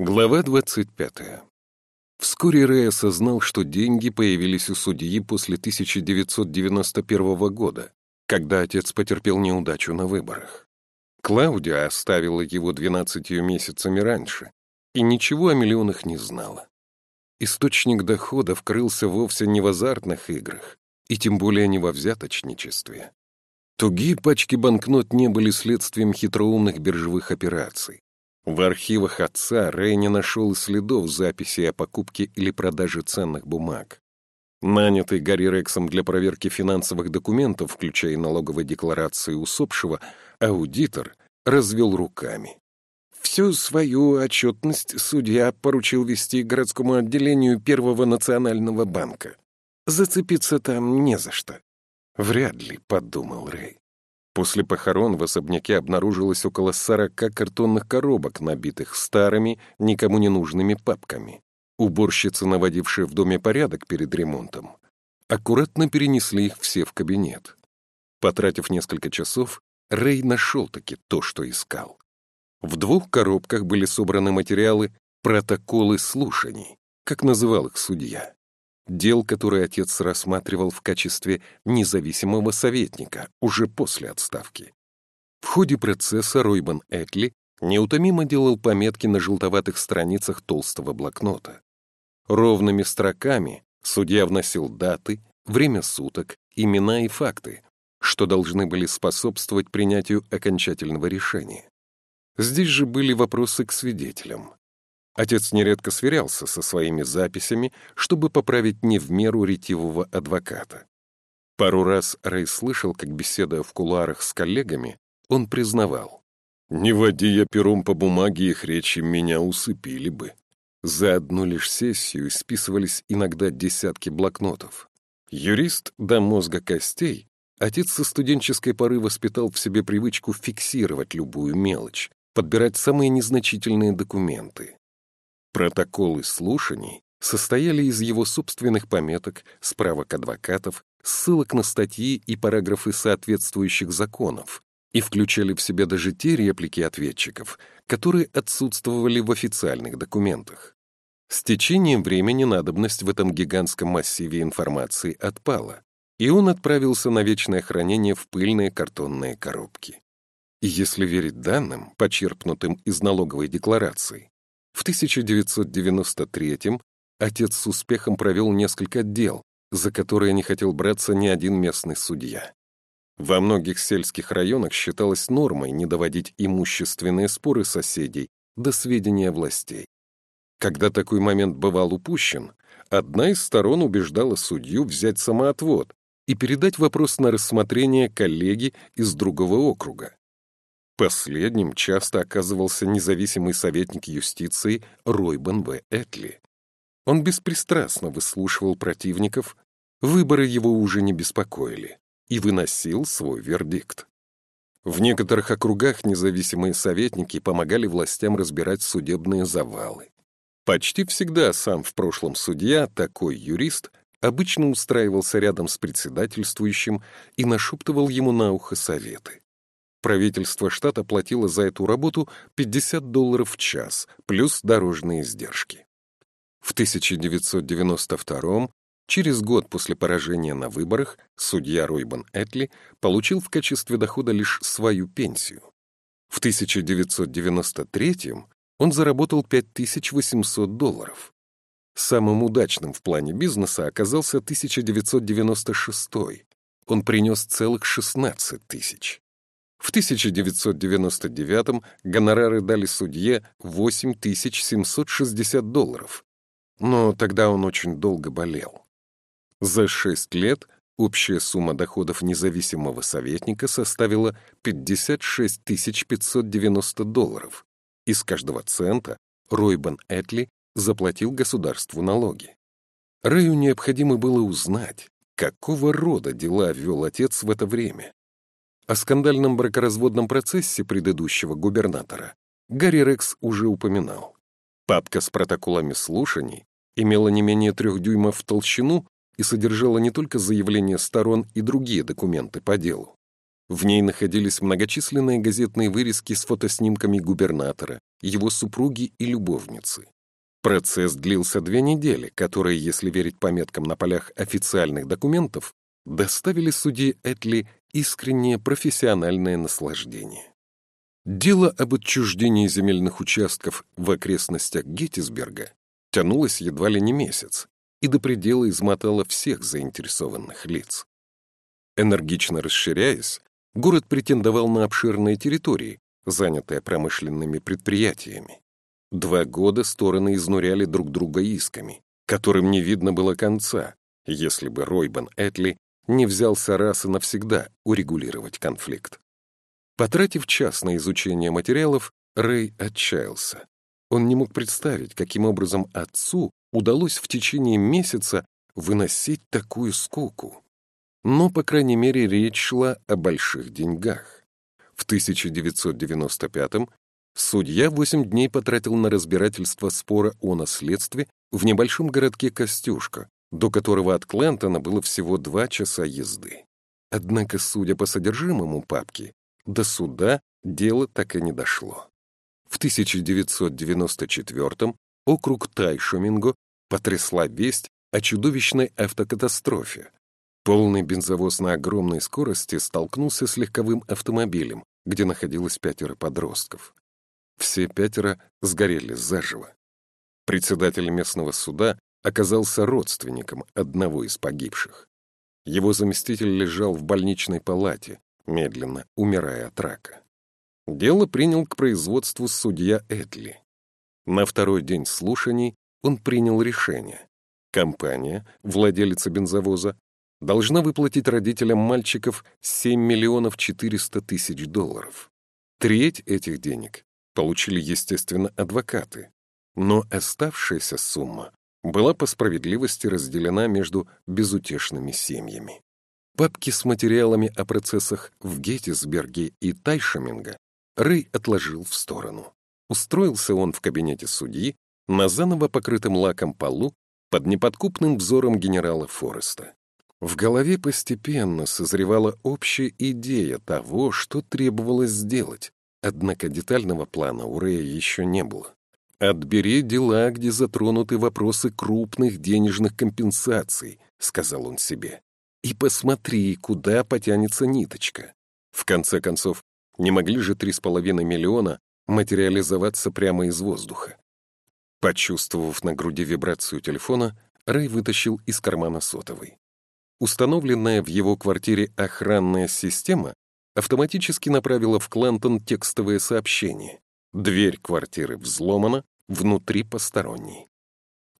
Глава 25. Вскоре Рэй осознал, что деньги появились у судьи после 1991 года, когда отец потерпел неудачу на выборах. Клаудия оставила его 12 месяцами раньше и ничего о миллионах не знала. Источник доходов крылся вовсе не в азартных играх, и тем более не во взяточничестве. Тугие пачки банкнот не были следствием хитроумных биржевых операций. В архивах отца Рэй не нашел следов записи о покупке или продаже ценных бумаг. Нанятый Гарри Рексом для проверки финансовых документов, включая налоговые декларации усопшего, аудитор развел руками. Всю свою отчетность судья поручил вести городскому отделению Первого национального банка. Зацепиться там не за что. Вряд ли, — подумал Рэй. После похорон в особняке обнаружилось около сорока картонных коробок, набитых старыми, никому не нужными папками. Уборщицы, наводившие в доме порядок перед ремонтом, аккуратно перенесли их все в кабинет. Потратив несколько часов, Рэй нашел-таки то, что искал. В двух коробках были собраны материалы «протоколы слушаний», как называл их судья дел, которые отец рассматривал в качестве независимого советника уже после отставки. В ходе процесса Ройбан Этли неутомимо делал пометки на желтоватых страницах толстого блокнота. Ровными строками судья вносил даты, время суток, имена и факты, что должны были способствовать принятию окончательного решения. Здесь же были вопросы к свидетелям. Отец нередко сверялся со своими записями, чтобы поправить не в меру ретивого адвоката. Пару раз Рэй слышал, как, беседуя в кулуарах с коллегами, он признавал. «Не води я пером по бумаге, их речи меня усыпили бы». За одну лишь сессию списывались иногда десятки блокнотов. Юрист до мозга костей, отец со студенческой поры воспитал в себе привычку фиксировать любую мелочь, подбирать самые незначительные документы. Протоколы слушаний состояли из его собственных пометок, справок адвокатов, ссылок на статьи и параграфы соответствующих законов и включали в себя даже те реплики ответчиков, которые отсутствовали в официальных документах. С течением времени надобность в этом гигантском массиве информации отпала, и он отправился на вечное хранение в пыльные картонные коробки. И если верить данным, почерпнутым из налоговой декларации, в 1993-м отец с успехом провел несколько дел, за которые не хотел браться ни один местный судья. Во многих сельских районах считалось нормой не доводить имущественные споры соседей до сведения властей. Когда такой момент бывал упущен, одна из сторон убеждала судью взять самоотвод и передать вопрос на рассмотрение коллеги из другого округа. Последним часто оказывался независимый советник юстиции Ройбан В. Этли. Он беспристрастно выслушивал противников, выборы его уже не беспокоили, и выносил свой вердикт. В некоторых округах независимые советники помогали властям разбирать судебные завалы. Почти всегда сам в прошлом судья, такой юрист, обычно устраивался рядом с председательствующим и нашептывал ему на ухо советы. Правительство штата платило за эту работу 50 долларов в час, плюс дорожные издержки. В 1992 через год после поражения на выборах, судья Ройбан Этли получил в качестве дохода лишь свою пенсию. В 1993 он заработал 5800 долларов. Самым удачным в плане бизнеса оказался 1996 он принес целых 16 тысяч. В 1999 гонорары дали судье 8760 долларов, но тогда он очень долго болел. За шесть лет общая сумма доходов независимого советника составила 56 590 долларов. Из каждого цента Ройбан Этли заплатил государству налоги. Рэю необходимо было узнать, какого рода дела вел отец в это время. О скандальном бракоразводном процессе предыдущего губернатора Гарри Рекс уже упоминал. Папка с протоколами слушаний имела не менее трех дюймов в толщину и содержала не только заявления сторон и другие документы по делу. В ней находились многочисленные газетные вырезки с фотоснимками губернатора, его супруги и любовницы. Процесс длился две недели, которые, если верить пометкам на полях официальных документов, доставили судье Этли искреннее профессиональное наслаждение. Дело об отчуждении земельных участков в окрестностях Геттисберга тянулось едва ли не месяц и до предела измотало всех заинтересованных лиц. Энергично расширяясь, город претендовал на обширные территории, занятые промышленными предприятиями. Два года стороны изнуряли друг друга исками, которым не видно было конца, если бы Ройбан Этли не взялся раз и навсегда урегулировать конфликт. Потратив час на изучение материалов, Рэй отчаялся. Он не мог представить, каким образом отцу удалось в течение месяца выносить такую скуку. Но, по крайней мере, речь шла о больших деньгах. В 1995-м Судья восемь дней потратил на разбирательство спора о наследстве в небольшом городке Костюшка, до которого от Клентона было всего два часа езды. Однако, судя по содержимому папки, до суда дело так и не дошло. В 1994-м округ Тайшуминго потрясла весть о чудовищной автокатастрофе. Полный бензовоз на огромной скорости столкнулся с легковым автомобилем, где находилось пятеро подростков. Все пятеро сгорели заживо. Председатель местного суда оказался родственником одного из погибших. Его заместитель лежал в больничной палате, медленно умирая от рака. Дело принял к производству судья Этли. На второй день слушаний он принял решение. Компания, владелица бензовоза, должна выплатить родителям мальчиков 7 миллионов 400 тысяч долларов. Треть этих денег получили, естественно, адвокаты, но оставшаяся сумма была по справедливости разделена между безутешными семьями. Папки с материалами о процессах в Геттисберге и Тайшеминга Рэй отложил в сторону. Устроился он в кабинете судьи на заново покрытом лаком полу под неподкупным взором генерала Фореста. В голове постепенно созревала общая идея того, что требовалось сделать, Однако детального плана у Рэя еще не было. «Отбери дела, где затронуты вопросы крупных денежных компенсаций», — сказал он себе. «И посмотри, куда потянется ниточка. В конце концов, не могли же три с половиной миллиона материализоваться прямо из воздуха». Почувствовав на груди вибрацию телефона, Рэй вытащил из кармана сотовый. Установленная в его квартире охранная система автоматически направила в Клентон текстовое сообщение. Дверь квартиры взломана, внутри посторонний.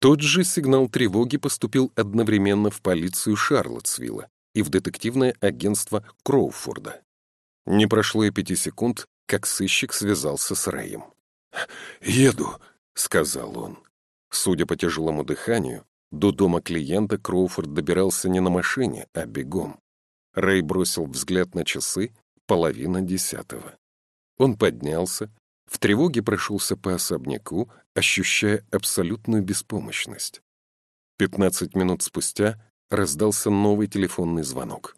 Тот же сигнал тревоги поступил одновременно в полицию Шарлотсвилла и в детективное агентство Кроуфорда. Не прошло и пяти секунд, как сыщик связался с Рэем. «Еду», — сказал он. Судя по тяжелому дыханию, до дома клиента Кроуфорд добирался не на машине, а бегом. Рэй бросил взгляд на часы половина десятого. Он поднялся, в тревоге прошелся по особняку, ощущая абсолютную беспомощность. Пятнадцать минут спустя раздался новый телефонный звонок.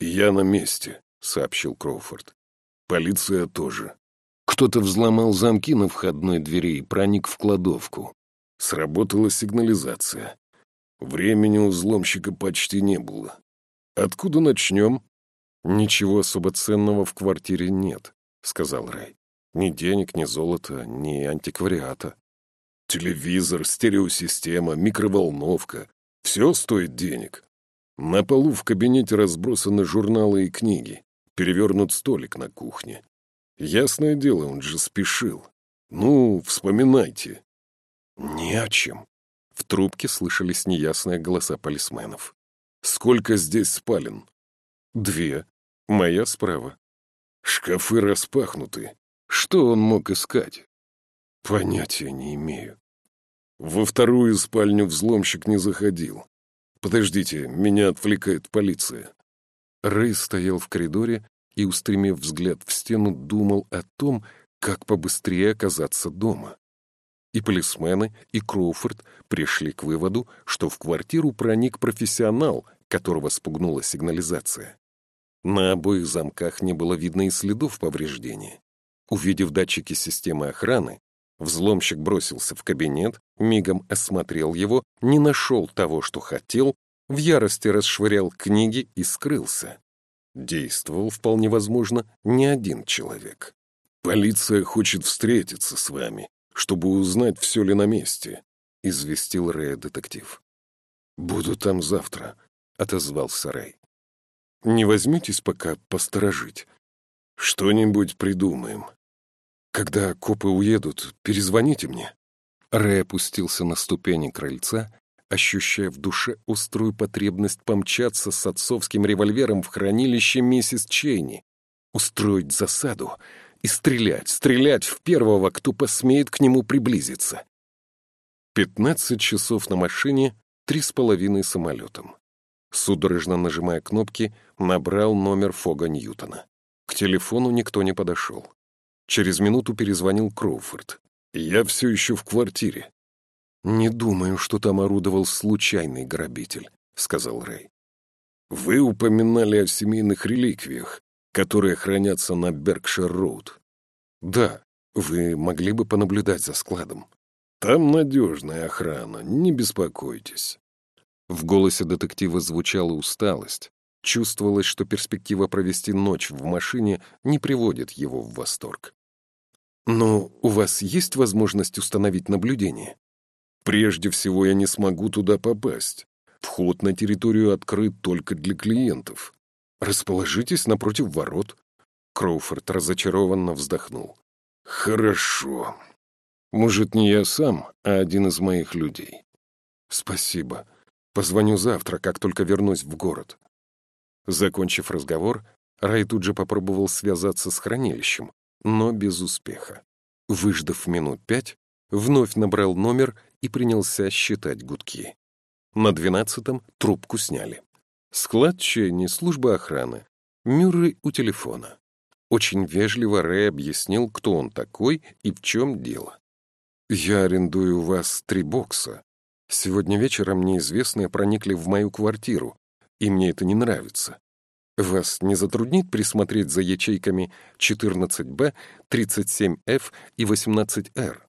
«Я на месте», — сообщил Кроуфорд. «Полиция тоже. Кто-то взломал замки на входной двери и проник в кладовку. Сработала сигнализация. Времени у взломщика почти не было. Откуда начнем?» «Ничего особо ценного в квартире нет», — сказал Рэй. «Ни денег, ни золота, ни антиквариата». «Телевизор, стереосистема, микроволновка — все стоит денег. На полу в кабинете разбросаны журналы и книги, перевернут столик на кухне. Ясное дело, он же спешил. Ну, вспоминайте». «Не о чем». В трубке слышались неясные голоса полисменов. «Сколько здесь спален?» «Две», Моя справа. Шкафы распахнуты. Что он мог искать? Понятия не имею. Во вторую спальню взломщик не заходил. Подождите, меня отвлекает полиция. Рэй стоял в коридоре и, устремив взгляд в стену, думал о том, как побыстрее оказаться дома. И полисмены, и Кроуфорд пришли к выводу, что в квартиру проник профессионал, которого спугнула сигнализация. На обоих замках не было видно и следов повреждения. Увидев датчики системы охраны, взломщик бросился в кабинет, мигом осмотрел его, не нашел того, что хотел, в ярости расшвырял книги и скрылся. Действовал, вполне возможно, не один человек. «Полиция хочет встретиться с вами, чтобы узнать, все ли на месте», — известил Рэя детектив. «Буду там завтра», — отозвался Рэй. «Не возьмитесь пока посторожить. Что-нибудь придумаем. Когда копы уедут, перезвоните мне». Рэй опустился на ступени крыльца, ощущая в душе острую потребность помчаться с отцовским револьвером в хранилище миссис Чейни, устроить засаду и стрелять, стрелять в первого, кто посмеет к нему приблизиться. Пятнадцать часов на машине три с половиной самолетом. Судорожно нажимая кнопки, набрал номер Фога Ньютона. К телефону никто не подошел. Через минуту перезвонил Кроуфорд. «Я все еще в квартире». «Не думаю, что там орудовал случайный грабитель», — сказал Рэй. «Вы упоминали о семейных реликвиях, которые хранятся на Беркшир-Роуд». «Да, вы могли бы понаблюдать за складом». Там надежная охрана, не беспокойтесь». В голосе детектива звучала усталость. Чувствовалось, что перспектива провести ночь в машине не приводит его в восторг. «Но у вас есть возможность установить наблюдение?» «Прежде всего, я не смогу туда попасть. Вход на территорию открыт только для клиентов. Расположитесь напротив ворот». Кроуфорд разочарованно вздохнул. «Хорошо. Может, не я сам, а один из моих людей. Спасибо. Позвоню завтра, как только вернусь в город. Закончив разговор, Рай тут же попробовал связаться с хранилищем, но без успеха. Выждав минут пять, вновь набрал номер и принялся считать гудки. На двенадцатом трубку сняли. Склад чайни, служба охраны. Мюррей у телефона. Очень вежливо Рэй объяснил, кто он такой и в чем дело. «Я арендую у вас три бокса. Сегодня вечером неизвестные проникли в мою квартиру, и мне это не нравится. Вас не затруднит присмотреть за ячейками 14Б, 37Ф и 18Р?»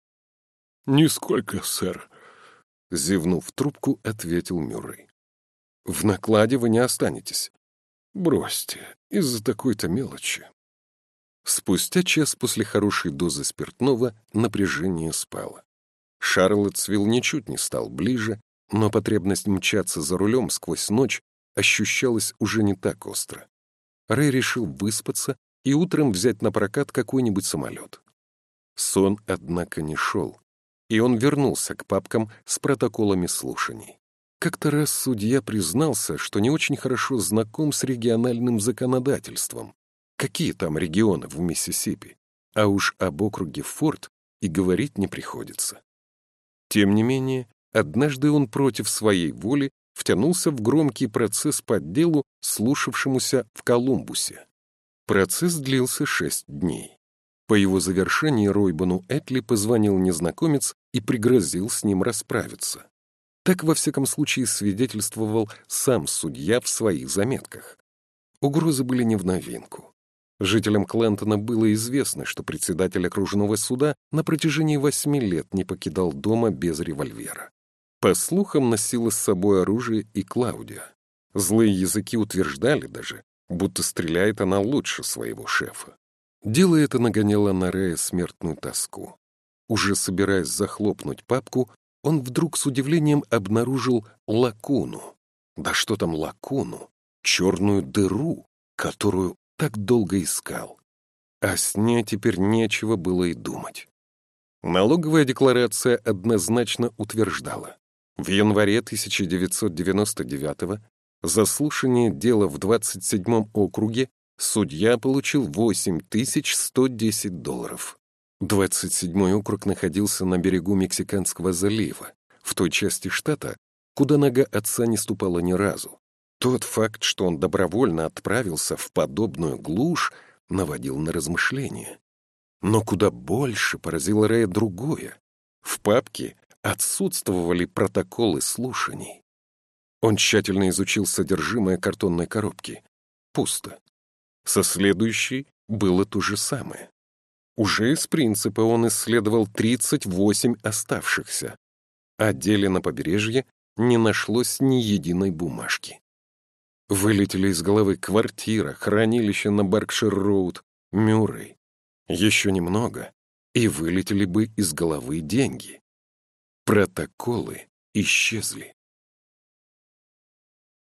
«Нисколько, сэр», — зевнув трубку, ответил Мюррей. «В накладе вы не останетесь. Бросьте, из-за такой-то мелочи». Спустя час после хорошей дозы спиртного напряжение спало. Шарлотсвилл ничуть не стал ближе, но потребность мчаться за рулем сквозь ночь ощущалась уже не так остро. Рэй решил выспаться и утром взять на прокат какой-нибудь самолет. Сон, однако, не шел, и он вернулся к папкам с протоколами слушаний. Как-то раз судья признался, что не очень хорошо знаком с региональным законодательством, Какие там регионы в Миссисипи? А уж об округе Форт и говорить не приходится. Тем не менее, однажды он против своей воли втянулся в громкий процесс по делу, слушавшемуся в Колумбусе. Процесс длился шесть дней. По его завершении Ройбану Этли позвонил незнакомец и пригрозил с ним расправиться. Так, во всяком случае, свидетельствовал сам судья в своих заметках. Угрозы были не в новинку. Жителям Клентона было известно, что председатель окружного суда на протяжении восьми лет не покидал дома без револьвера. По слухам, носила с собой оружие и Клаудия. Злые языки утверждали даже, будто стреляет она лучше своего шефа. Дело это нагоняло на Рея смертную тоску. Уже собираясь захлопнуть папку, он вдруг с удивлением обнаружил лакуну. Да что там лакуну? Черную дыру, которую так долго искал. О сне теперь нечего было и думать. Налоговая декларация однозначно утверждала. В январе 1999 за слушание дела в 27-м округе судья получил 8110 долларов. 27-й округ находился на берегу Мексиканского залива, в той части штата, куда нога отца не ступала ни разу. Тот факт, что он добровольно отправился в подобную глушь, наводил на размышления. Но куда больше поразило Рэя другое. В папке отсутствовали протоколы слушаний. Он тщательно изучил содержимое картонной коробки. Пусто. Со следующей было то же самое. Уже из принципа он исследовал 38 оставшихся. О деле на побережье не нашлось ни единой бумажки. Вылетели из головы квартира, хранилище на Беркшир-Роуд, Мюррей. Еще немного, и вылетели бы из головы деньги. Протоколы исчезли.